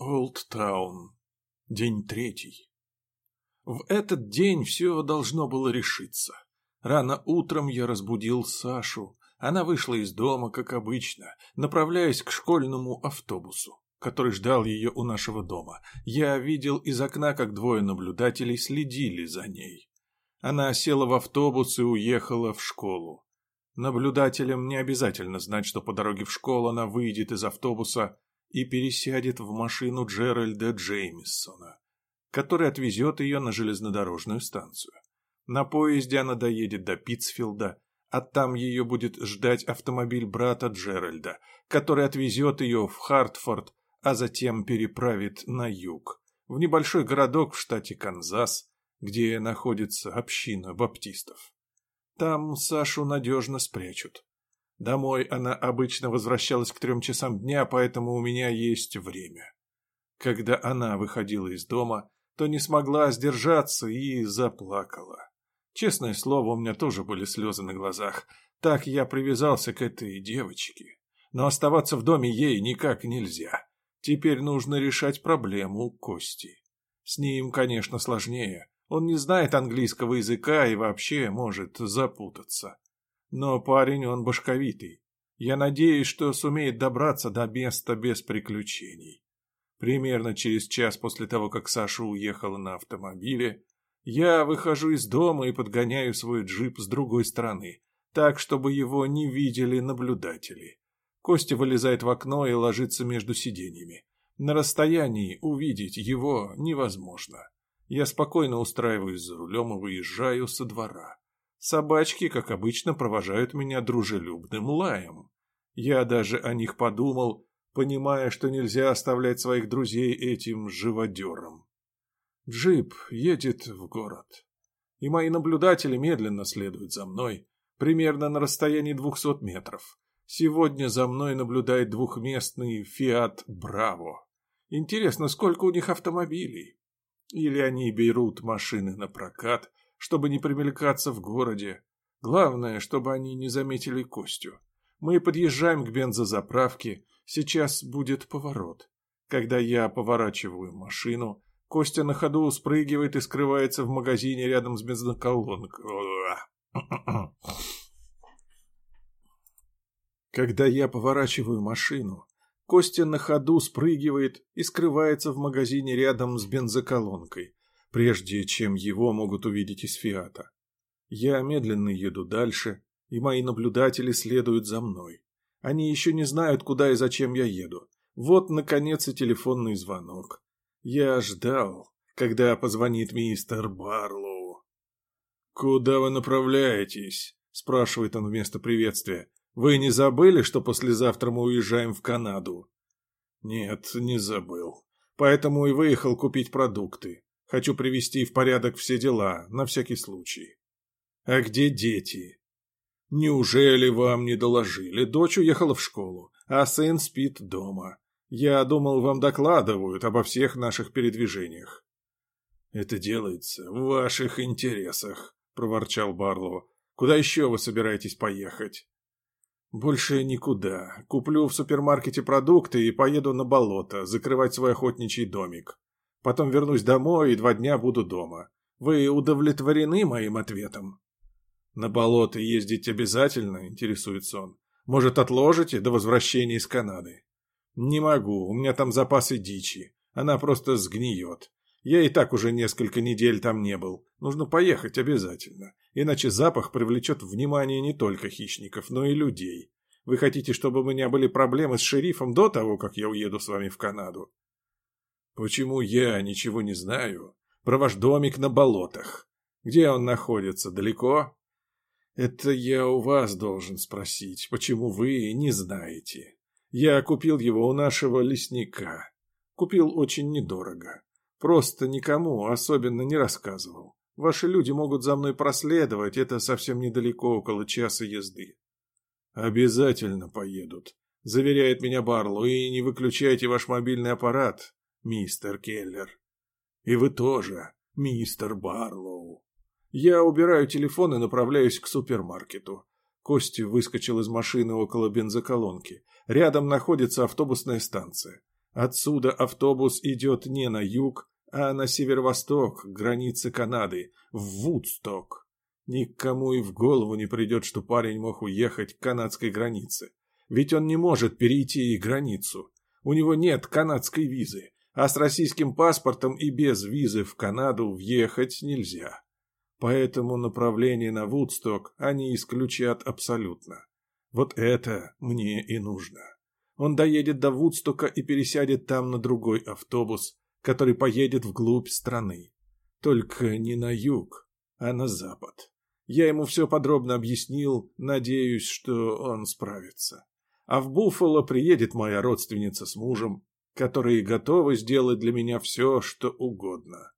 Олдтаун. День третий. В этот день все должно было решиться. Рано утром я разбудил Сашу. Она вышла из дома, как обычно, направляясь к школьному автобусу, который ждал ее у нашего дома. Я видел из окна, как двое наблюдателей следили за ней. Она села в автобус и уехала в школу. Наблюдателям не обязательно знать, что по дороге в школу она выйдет из автобуса и пересядет в машину Джеральда Джеймисона, который отвезет ее на железнодорожную станцию. На поезде она доедет до Питцфилда, а там ее будет ждать автомобиль брата Джеральда, который отвезет ее в Хартфорд, а затем переправит на юг, в небольшой городок в штате Канзас, где находится община баптистов. Там Сашу надежно спрячут. Домой она обычно возвращалась к трем часам дня, поэтому у меня есть время. Когда она выходила из дома, то не смогла сдержаться и заплакала. Честное слово, у меня тоже были слезы на глазах. Так я привязался к этой девочке. Но оставаться в доме ей никак нельзя. Теперь нужно решать проблему Кости. С ним, конечно, сложнее. Он не знает английского языка и вообще может запутаться. Но парень он башковитый. Я надеюсь, что сумеет добраться до места без приключений. Примерно через час после того, как Саша уехала на автомобиле, я выхожу из дома и подгоняю свой джип с другой стороны, так, чтобы его не видели наблюдатели. Костя вылезает в окно и ложится между сиденьями. На расстоянии увидеть его невозможно. Я спокойно устраиваюсь за рулем и выезжаю со двора. Собачки, как обычно, провожают меня дружелюбным лаем. Я даже о них подумал, понимая, что нельзя оставлять своих друзей этим живодером. Джип едет в город, и мои наблюдатели медленно следуют за мной, примерно на расстоянии двухсот метров. Сегодня за мной наблюдает двухместный «Фиат Браво». Интересно, сколько у них автомобилей? Или они берут машины на прокат, чтобы не примелькаться в городе. Главное, чтобы они не заметили Костю. Мы подъезжаем к бензозаправке, сейчас будет поворот. Когда я поворачиваю машину, Костя на ходу спрыгивает и скрывается в магазине рядом с бензоколонкой. Когда я поворачиваю машину, Костя на ходу спрыгивает и скрывается в магазине рядом с бензоколонкой прежде чем его могут увидеть из Фиата. Я медленно еду дальше, и мои наблюдатели следуют за мной. Они еще не знают, куда и зачем я еду. Вот, наконец, и телефонный звонок. Я ждал, когда позвонит мистер Барлоу. «Куда вы направляетесь?» – спрашивает он вместо приветствия. «Вы не забыли, что послезавтра мы уезжаем в Канаду?» «Нет, не забыл. Поэтому и выехал купить продукты. Хочу привести в порядок все дела, на всякий случай. А где дети? Неужели вам не доложили? Дочь уехала в школу, а сын спит дома. Я думал, вам докладывают обо всех наших передвижениях. Это делается в ваших интересах, проворчал Барлоу. Куда еще вы собираетесь поехать? Больше никуда. Куплю в супермаркете продукты и поеду на болото закрывать свой охотничий домик. Потом вернусь домой и два дня буду дома. Вы удовлетворены моим ответом?» «На болото ездить обязательно?» – интересуется он. «Может, отложите до возвращения из Канады?» «Не могу, у меня там запасы дичи. Она просто сгниет. Я и так уже несколько недель там не был. Нужно поехать обязательно. Иначе запах привлечет внимание не только хищников, но и людей. Вы хотите, чтобы у меня были проблемы с шерифом до того, как я уеду с вами в Канаду? Почему я ничего не знаю про ваш домик на болотах? Где он находится? Далеко? Это я у вас должен спросить, почему вы не знаете. Я купил его у нашего лесника. Купил очень недорого. Просто никому особенно не рассказывал. Ваши люди могут за мной проследовать, это совсем недалеко, около часа езды. Обязательно поедут, заверяет меня Барло, и не выключайте ваш мобильный аппарат мистер Келлер. И вы тоже, мистер Барлоу. Я убираю телефон и направляюсь к супермаркету. Кости выскочил из машины около бензоколонки. Рядом находится автобусная станция. Отсюда автобус идет не на юг, а на северо-восток, к границе Канады, в Вудсток. Никому и в голову не придет, что парень мог уехать к канадской границе. Ведь он не может перейти и границу. У него нет канадской визы, а с российским паспортом и без визы в Канаду въехать нельзя. Поэтому направление на Вудсток они исключат абсолютно. Вот это мне и нужно. Он доедет до Вудстока и пересядет там на другой автобус, который поедет вглубь страны. Только не на юг, а на запад. Я ему все подробно объяснил, надеюсь, что он справится. А в Буффало приедет моя родственница с мужем, которые готовы сделать для меня все, что угодно.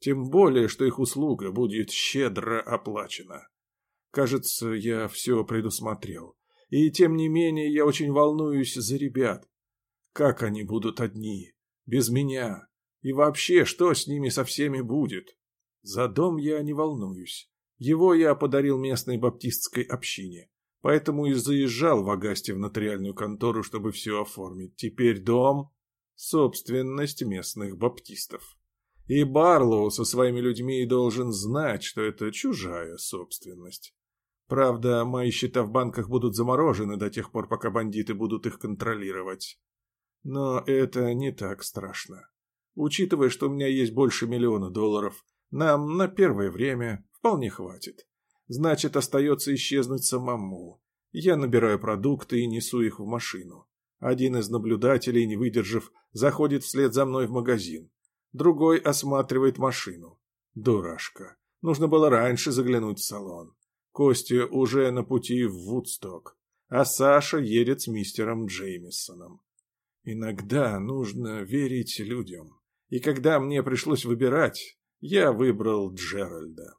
Тем более, что их услуга будет щедро оплачена. Кажется, я все предусмотрел. И тем не менее я очень волнуюсь за ребят. Как они будут одни, без меня? И вообще, что с ними со всеми будет? За дом я не волнуюсь. Его я подарил местной баптистской общине. Поэтому и заезжал в Агасте в нотариальную контору, чтобы все оформить. Теперь дом – собственность местных баптистов. И Барлоу со своими людьми должен знать, что это чужая собственность. Правда, мои счета в банках будут заморожены до тех пор, пока бандиты будут их контролировать. Но это не так страшно. Учитывая, что у меня есть больше миллиона долларов, нам на первое время вполне хватит. Значит, остается исчезнуть самому. Я набираю продукты и несу их в машину. Один из наблюдателей, не выдержав, заходит вслед за мной в магазин. Другой осматривает машину. Дурашка. Нужно было раньше заглянуть в салон. Костя уже на пути в Вудсток, а Саша едет с мистером Джеймисоном. Иногда нужно верить людям. И когда мне пришлось выбирать, я выбрал Джеральда.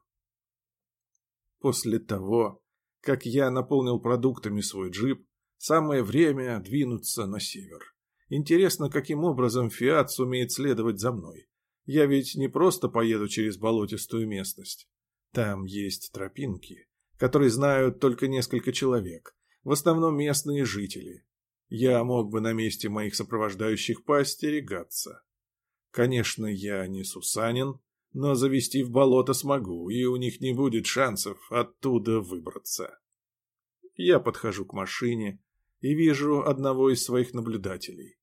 После того, как я наполнил продуктами свой джип, самое время двинуться на север. Интересно, каким образом Фиат сумеет следовать за мной. Я ведь не просто поеду через болотистую местность. Там есть тропинки, которые знают только несколько человек, в основном местные жители. Я мог бы на месте моих сопровождающих поостерегаться. Конечно, я не Сусанин, но завести в болото смогу, и у них не будет шансов оттуда выбраться. Я подхожу к машине и вижу одного из своих наблюдателей.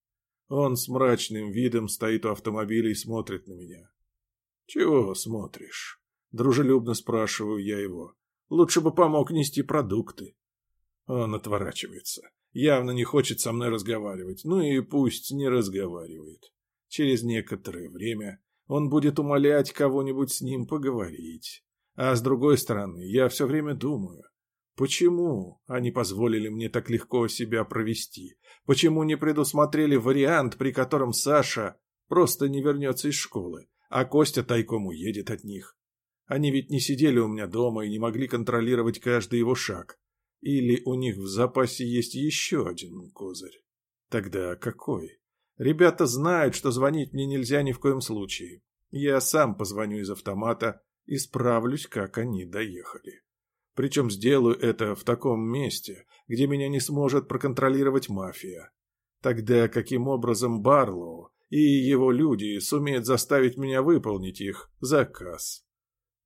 Он с мрачным видом стоит у автомобиля и смотрит на меня. «Чего смотришь?» Дружелюбно спрашиваю я его. «Лучше бы помог нести продукты». Он отворачивается. Явно не хочет со мной разговаривать. Ну и пусть не разговаривает. Через некоторое время он будет умолять кого-нибудь с ним поговорить. А с другой стороны, я все время думаю, почему они позволили мне так легко себя провести? Почему не предусмотрели вариант, при котором Саша просто не вернется из школы, а Костя тайком уедет от них? Они ведь не сидели у меня дома и не могли контролировать каждый его шаг. Или у них в запасе есть еще один козырь? Тогда какой? Ребята знают, что звонить мне нельзя ни в коем случае. Я сам позвоню из автомата и справлюсь, как они доехали. Причем сделаю это в таком месте, где меня не сможет проконтролировать мафия. Тогда каким образом Барлоу и его люди сумеют заставить меня выполнить их заказ?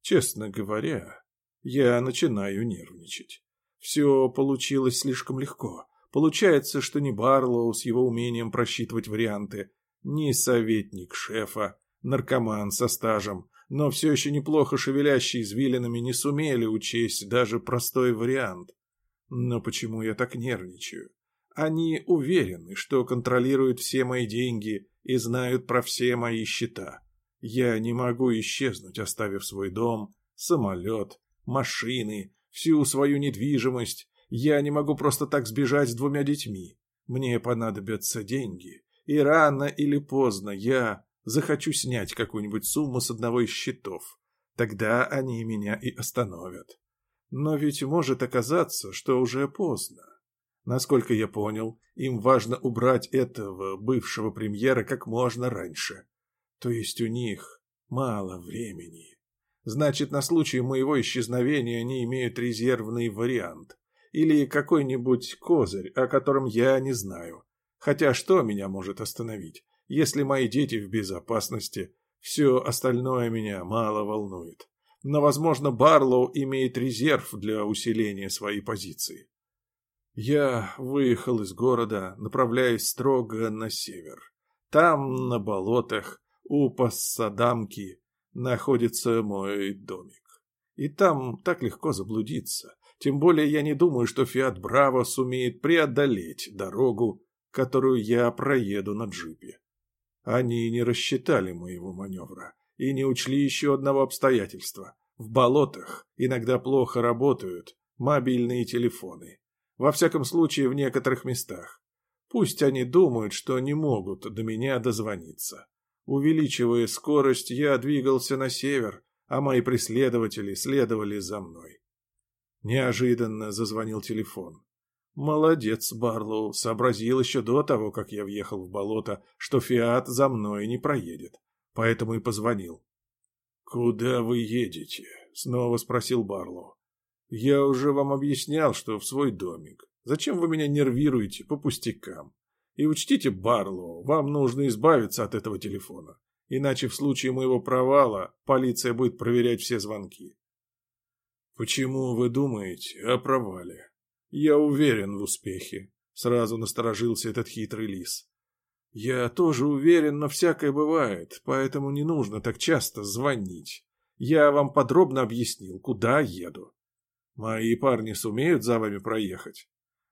Честно говоря, я начинаю нервничать. Все получилось слишком легко. Получается, что ни Барлоу с его умением просчитывать варианты, ни советник шефа, наркоман со стажем, но все еще неплохо шевелящий извилинами не сумели учесть даже простой вариант. Но почему я так нервничаю? Они уверены, что контролируют все мои деньги и знают про все мои счета. Я не могу исчезнуть, оставив свой дом, самолет, машины, всю свою недвижимость, я не могу просто так сбежать с двумя детьми. Мне понадобятся деньги. И рано или поздно я захочу снять какую-нибудь сумму с одного из счетов. Тогда они меня и остановят. Но ведь может оказаться, что уже поздно. Насколько я понял, им важно убрать этого бывшего премьера как можно раньше. То есть у них мало времени. Значит, на случай моего исчезновения они имеют резервный вариант или какой-нибудь козырь, о котором я не знаю. Хотя что меня может остановить? Если мои дети в безопасности, все остальное меня мало волнует. Но, возможно, Барлоу имеет резерв для усиления своей позиции. Я выехал из города, направляясь строго на север. Там, на болотах, у Пассадамки, находится мой домик. И там так легко заблудиться. Тем более я не думаю, что Фиат Браво сумеет преодолеть дорогу, которую я проеду на джипе. Они не рассчитали моего маневра и не учли еще одного обстоятельства. В болотах иногда плохо работают мобильные телефоны. Во всяком случае, в некоторых местах. Пусть они думают, что не могут до меня дозвониться. Увеличивая скорость, я двигался на север, а мои преследователи следовали за мной. Неожиданно зазвонил телефон. Молодец, Барлоу, сообразил еще до того, как я въехал в болото, что Фиат за мной не проедет, поэтому и позвонил. «Куда вы едете?» — снова спросил Барлоу. «Я уже вам объяснял, что в свой домик. Зачем вы меня нервируете по пустякам? И учтите, Барлоу, вам нужно избавиться от этого телефона, иначе в случае моего провала полиция будет проверять все звонки». «Почему вы думаете о провале?» «Я уверен в успехе», — сразу насторожился этот хитрый лис. «Я тоже уверен, но всякое бывает, поэтому не нужно так часто звонить. Я вам подробно объяснил, куда еду. Мои парни сумеют за вами проехать?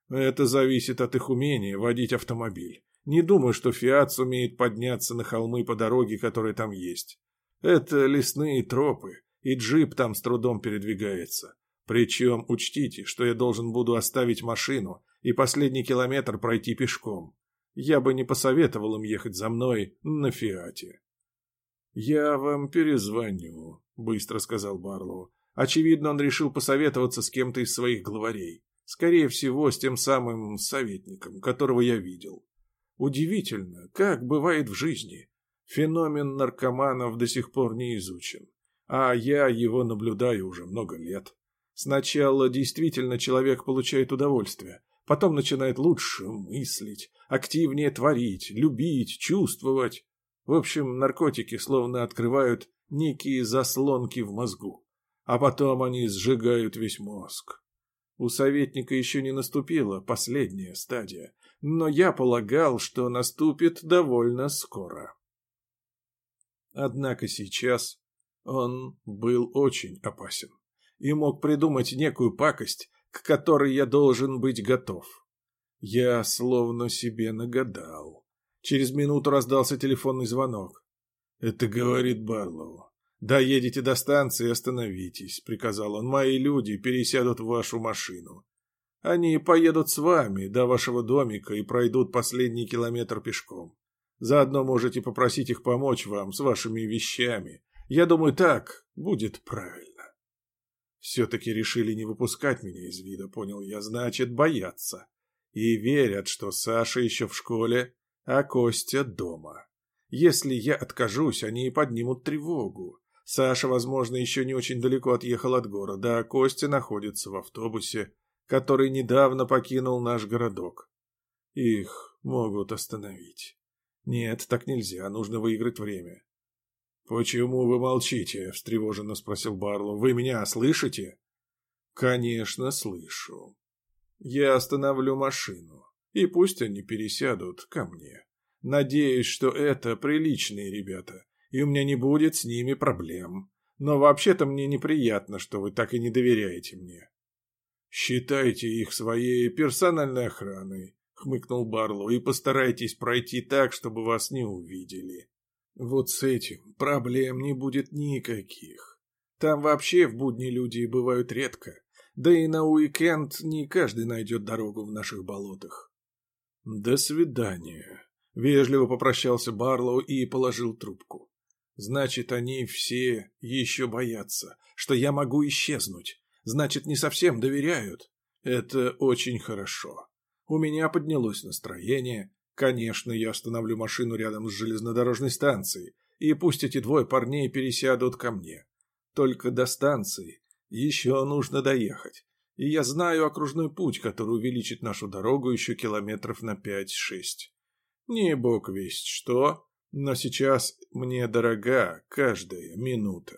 Это зависит от их умения водить автомобиль. Не думаю, что Фиат сумеет подняться на холмы по дороге, которая там есть. Это лесные тропы, и джип там с трудом передвигается. Причем учтите, что я должен буду оставить машину и последний километр пройти пешком. Я бы не посоветовал им ехать за мной на Фиате. «Я вам перезвоню», — быстро сказал Барлоу. Очевидно, он решил посоветоваться с кем-то из своих главарей. Скорее всего, с тем самым советником, которого я видел. Удивительно, как бывает в жизни. Феномен наркоманов до сих пор не изучен. А я его наблюдаю уже много лет. Сначала действительно человек получает удовольствие, потом начинает лучше мыслить, активнее творить, любить, чувствовать. В общем, наркотики словно открывают некие заслонки в мозгу, а потом они сжигают весь мозг. У советника еще не наступила последняя стадия, но я полагал, что наступит довольно скоро. Однако сейчас он был очень опасен и мог придумать некую пакость, к которой я должен быть готов. Я словно себе нагадал. Через минуту раздался телефонный звонок. «Это говорит Барлоу. «Доедете до станции и остановитесь», — приказал он. «Мои люди пересядут в вашу машину. Они поедут с вами до вашего домика и пройдут последний километр пешком. Заодно можете попросить их помочь вам с вашими вещами. Я думаю, так будет правильно». Все-таки решили не выпускать меня из вида, понял я, значит, боятся. И верят, что Саша еще в школе, а Костя дома. Если я откажусь, они и поднимут тревогу. Саша, возможно, еще не очень далеко отъехал от города, а Костя находится в автобусе, который недавно покинул наш городок. Их могут остановить. Нет, так нельзя, нужно выиграть время. «Почему вы молчите?» – встревоженно спросил Барлоу. «Вы меня слышите?» «Конечно, слышу. Я остановлю машину, и пусть они пересядут ко мне. Надеюсь, что это приличные ребята, и у меня не будет с ними проблем. Но вообще-то мне неприятно, что вы так и не доверяете мне». «Считайте их своей персональной охраной», — хмыкнул Барлоу, «и постарайтесь пройти так, чтобы вас не увидели». Вот с этим проблем не будет никаких. Там вообще в будни люди бывают редко, да и на уикенд не каждый найдет дорогу в наших болотах. До свидания. Вежливо попрощался Барлоу и положил трубку. Значит, они все еще боятся, что я могу исчезнуть. Значит, не совсем доверяют. Это очень хорошо. У меня поднялось настроение, Конечно, я остановлю машину рядом с железнодорожной станцией, и пусть эти двое парней пересядут ко мне. Только до станции еще нужно доехать, и я знаю окружной путь, который увеличит нашу дорогу еще километров на пять-шесть. Не бог весть что, но сейчас мне дорога каждая минута.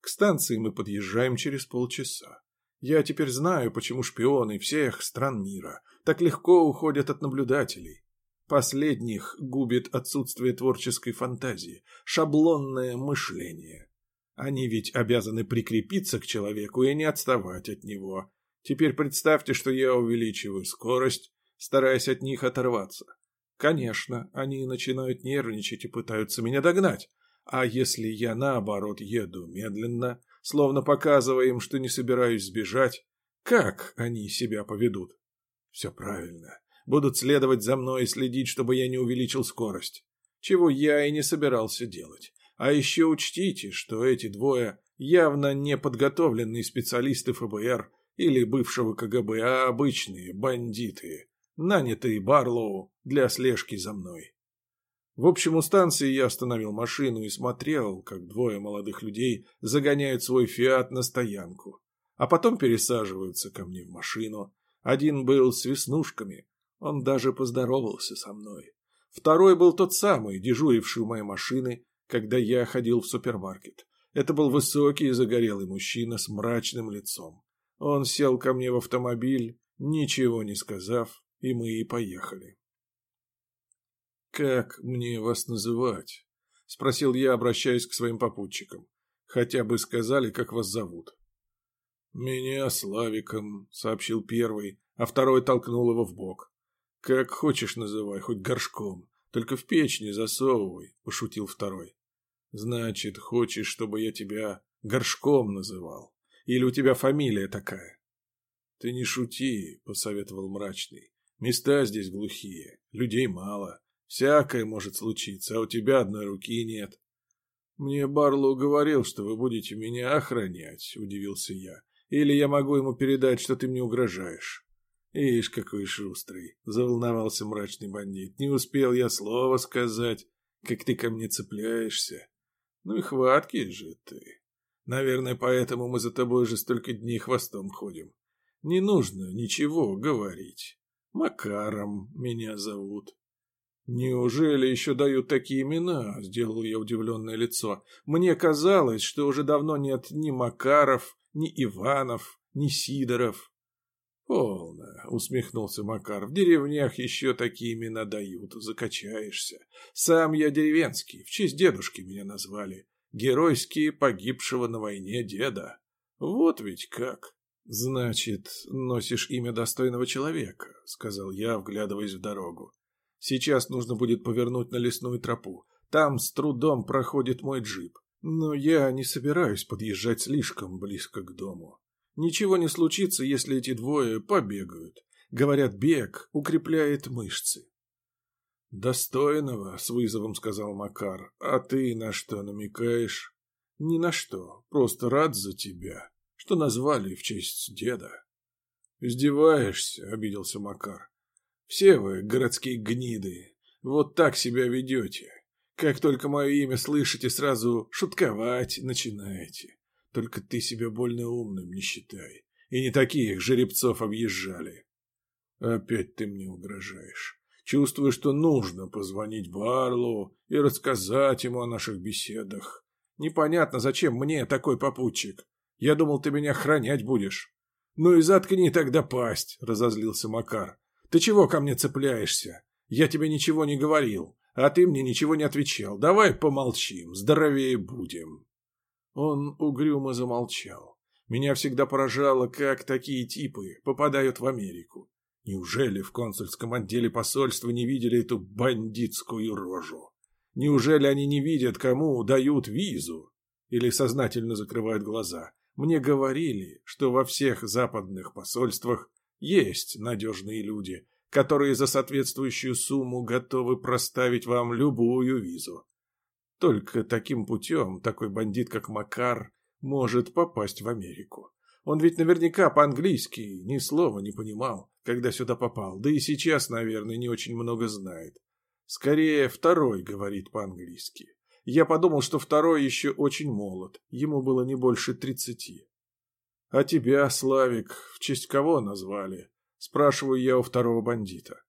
К станции мы подъезжаем через полчаса. Я теперь знаю, почему шпионы всех стран мира так легко уходят от наблюдателей. Последних губит отсутствие творческой фантазии, шаблонное мышление. Они ведь обязаны прикрепиться к человеку и не отставать от него. Теперь представьте, что я увеличиваю скорость, стараясь от них оторваться. Конечно, они начинают нервничать и пытаются меня догнать. А если я, наоборот, еду медленно, словно показывая им, что не собираюсь сбежать, как они себя поведут? Все правильно. Будут следовать за мной и следить, чтобы я не увеличил скорость. Чего я и не собирался делать. А еще учтите, что эти двое явно не подготовленные специалисты ФБР или бывшего КГБ, а обычные бандиты, нанятые Барлоу для слежки за мной. В общем, у станции я остановил машину и смотрел, как двое молодых людей загоняют свой «Фиат» на стоянку, а потом пересаживаются ко мне в машину. Один был с веснушками, он даже поздоровался со мной. Второй был тот самый, дежуривший у моей машины, когда я ходил в супермаркет. Это был высокий и загорелый мужчина с мрачным лицом. Он сел ко мне в автомобиль, ничего не сказав, и мы и поехали. «Как мне вас называть?» — спросил я, обращаясь к своим попутчикам. «Хотя бы сказали, как вас зовут». «Меня Славиком», — сообщил первый, а второй толкнул его в бок. «Как хочешь называй, хоть горшком, только в печь не засовывай», — пошутил второй. «Значит, хочешь, чтобы я тебя горшком называл?» Или у тебя фамилия такая?» «Ты не шути», — посоветовал мрачный. «Места здесь глухие, людей мало. Всякое может случиться, а у тебя одной руки нет». «Мне Барлоу говорил, что вы будете меня охранять», — удивился я. «Или я могу ему передать, что ты мне угрожаешь». «Ишь, какой шустрый!» — заволновался мрачный бандит. «Не успел я слова сказать, как ты ко мне цепляешься. Ну и хваткий же ты!» Наверное, поэтому мы за тобой уже столько дней хвостом ходим. Не нужно ничего говорить. Макаром меня зовут. Неужели еще дают такие имена? Сделал я удивленное лицо. Мне казалось, что уже давно нет ни Макаров, ни Иванов, ни Сидоров. «Полно», — усмехнулся Макар, — «в деревнях еще такие имена дают, закачаешься. Сам я деревенский, в честь дедушки меня назвали геройски погибшего на войне деда. Вот ведь как. Значит, носишь имя достойного человека, сказал я, вглядываясь в дорогу. Сейчас нужно будет повернуть на лесную тропу. Там с трудом проходит мой джип. Но я не собираюсь подъезжать слишком близко к дому. Ничего не случится, если эти двое побегают. Говорят, бег укрепляет мышцы. «Достойного», — с вызовом сказал Макар. «А ты на что намекаешь?» «Ни на что. Просто рад за тебя, что назвали в честь деда». «Издеваешься?» — обиделся Макар. «Все вы, городские гниды, вот так себя ведете. Как только мое имя слышите, сразу шутковать начинаете. Только ты себя больно умным не считай. И не таких жеребцов объезжали. Опять ты мне угрожаешь. Чувствую, что нужно позвонить Барлу и рассказать ему о наших беседах. Непонятно, зачем мне такой попутчик. Я думал, ты меня охранять будешь. Ну и заткни тогда пасть, разозлился Макар. Ты чего ко мне цепляешься? Я тебе ничего не говорил, а ты мне ничего не отвечал. Давай помолчим, здоровее будем. Он угрюмо замолчал. Меня всегда поражало, как такие типы попадают в Америку. Неужели в консульском отделе посольства не видели эту бандитскую рожу? Неужели они не видят, кому дают визу? Или сознательно закрывают глаза? Мне говорили, что во всех западных посольствах есть надежные люди, которые за соответствующую сумму готовы проставить вам любую визу. Только таким путем такой бандит, как Макар, может попасть в Америку. Он ведь наверняка по-английски ни слова не понимал, когда сюда попал, да и сейчас, наверное, не очень много знает. Скорее, второй говорит по-английски. Я подумал, что второй еще очень молод, ему было не больше тридцати. «А тебя, Славик, в честь кого назвали?» – спрашиваю я у второго бандита.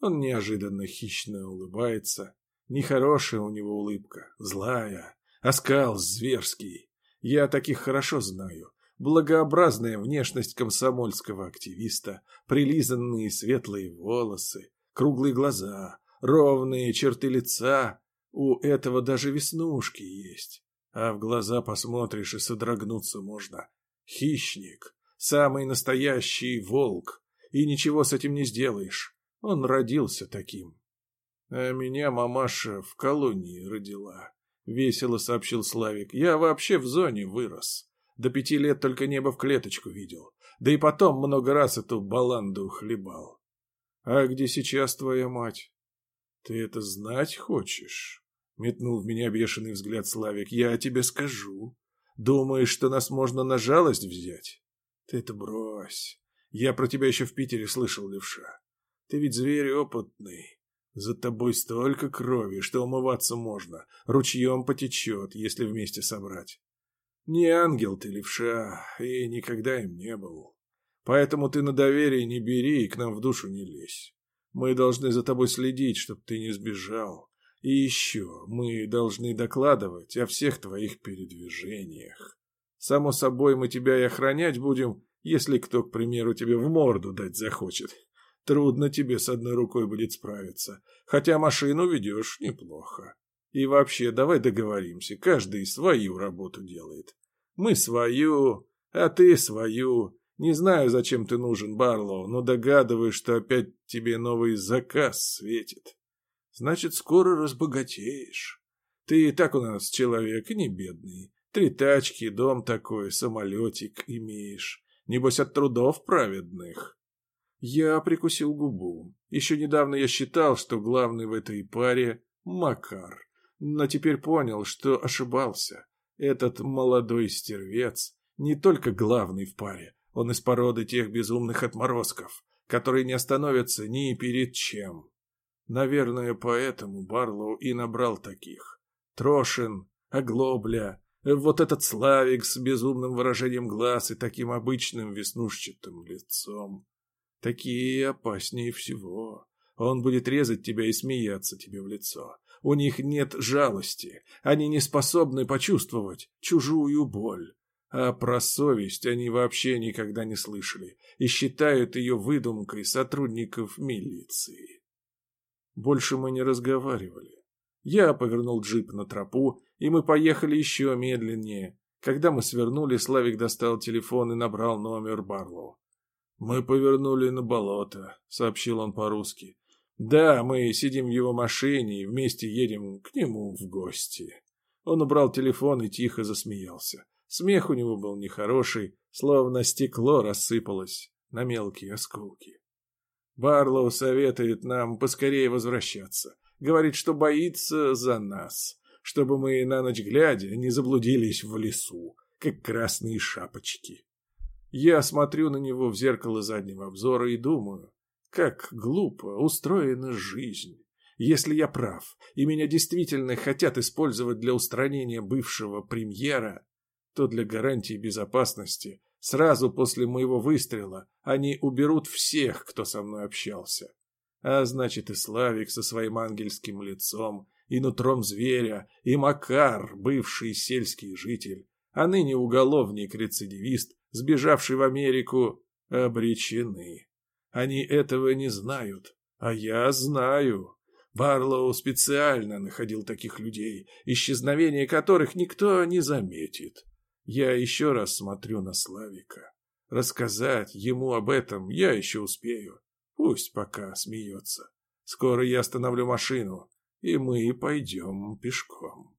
Он неожиданно хищно улыбается. Нехорошая у него улыбка, злая, оскал зверский. Я таких хорошо знаю. Благообразная внешность комсомольского активиста, прилизанные светлые волосы, круглые глаза, ровные черты лица. У этого даже веснушки есть. А в глаза посмотришь и содрогнуться можно. Хищник, самый настоящий волк. И ничего с этим не сделаешь. Он родился таким. А меня мамаша в колонии родила. Весело сообщил Славик. Я вообще в зоне вырос. До пяти лет только небо в клеточку видел. Да и потом много раз эту баланду хлебал. А где сейчас твоя мать? Ты это знать хочешь? Метнул в меня бешеный взгляд Славик. Я тебе скажу. Думаешь, что нас можно на жалость взять? Ты это брось. Я про тебя еще в Питере слышал, левша. Ты ведь зверь опытный. За тобой столько крови, что умываться можно. Ручьем потечет, если вместе собрать. Не ангел ты, левша, и никогда им не был. Поэтому ты на доверие не бери и к нам в душу не лезь. Мы должны за тобой следить, чтоб ты не сбежал. И еще мы должны докладывать о всех твоих передвижениях. Само собой, мы тебя и охранять будем, если кто, к примеру, тебе в морду дать захочет. Трудно тебе с одной рукой будет справиться, хотя машину ведешь неплохо. И вообще, давай договоримся, каждый свою работу делает. Мы свою, а ты свою. Не знаю, зачем ты нужен, Барлоу, но догадываюсь, что опять тебе новый заказ светит. Значит, скоро разбогатеешь. Ты и так у нас человек не бедный. Три тачки, дом такой, самолетик имеешь. Небось, от трудов праведных. Я прикусил губу. Еще недавно я считал, что главный в этой паре — Макар. Но теперь понял, что ошибался. Этот молодой стервец не только главный в паре, он из породы тех безумных отморозков, которые не остановятся ни перед чем. Наверное, поэтому Барлоу и набрал таких. Трошин, Оглобля, вот этот Славик с безумным выражением глаз и таким обычным веснушчатым лицом. Такие опаснее всего. Он будет резать тебя и смеяться тебе в лицо. У них нет жалости, они не способны почувствовать чужую боль. А про совесть они вообще никогда не слышали и считают ее выдумкой сотрудников милиции. Больше мы не разговаривали. Я повернул джип на тропу, и мы поехали еще медленнее. Когда мы свернули, Славик достал телефон и набрал номер Барлоу. «Мы повернули на болото», — сообщил он по-русски. «Да, мы сидим в его машине и вместе едем к нему в гости». Он убрал телефон и тихо засмеялся. Смех у него был нехороший, словно стекло рассыпалось на мелкие осколки. Барлоу советует нам поскорее возвращаться. Говорит, что боится за нас, чтобы мы на ночь глядя не заблудились в лесу, как красные шапочки. Я смотрю на него в зеркало заднего обзора и думаю, как глупо устроена жизнь. Если я прав, и меня действительно хотят использовать для устранения бывшего премьера, то для гарантии безопасности Сразу после моего выстрела они уберут всех, кто со мной общался. А значит, и Славик со своим ангельским лицом, и нутром зверя, и Макар, бывший сельский житель, а ныне уголовник-рецидивист, сбежавший в Америку, обречены. Они этого не знают, а я знаю. Барлоу специально находил таких людей, исчезновение которых никто не заметит. Я еще раз смотрю на Славика. Рассказать ему об этом я еще успею. Пусть пока смеется. Скоро я остановлю машину, и мы пойдем пешком.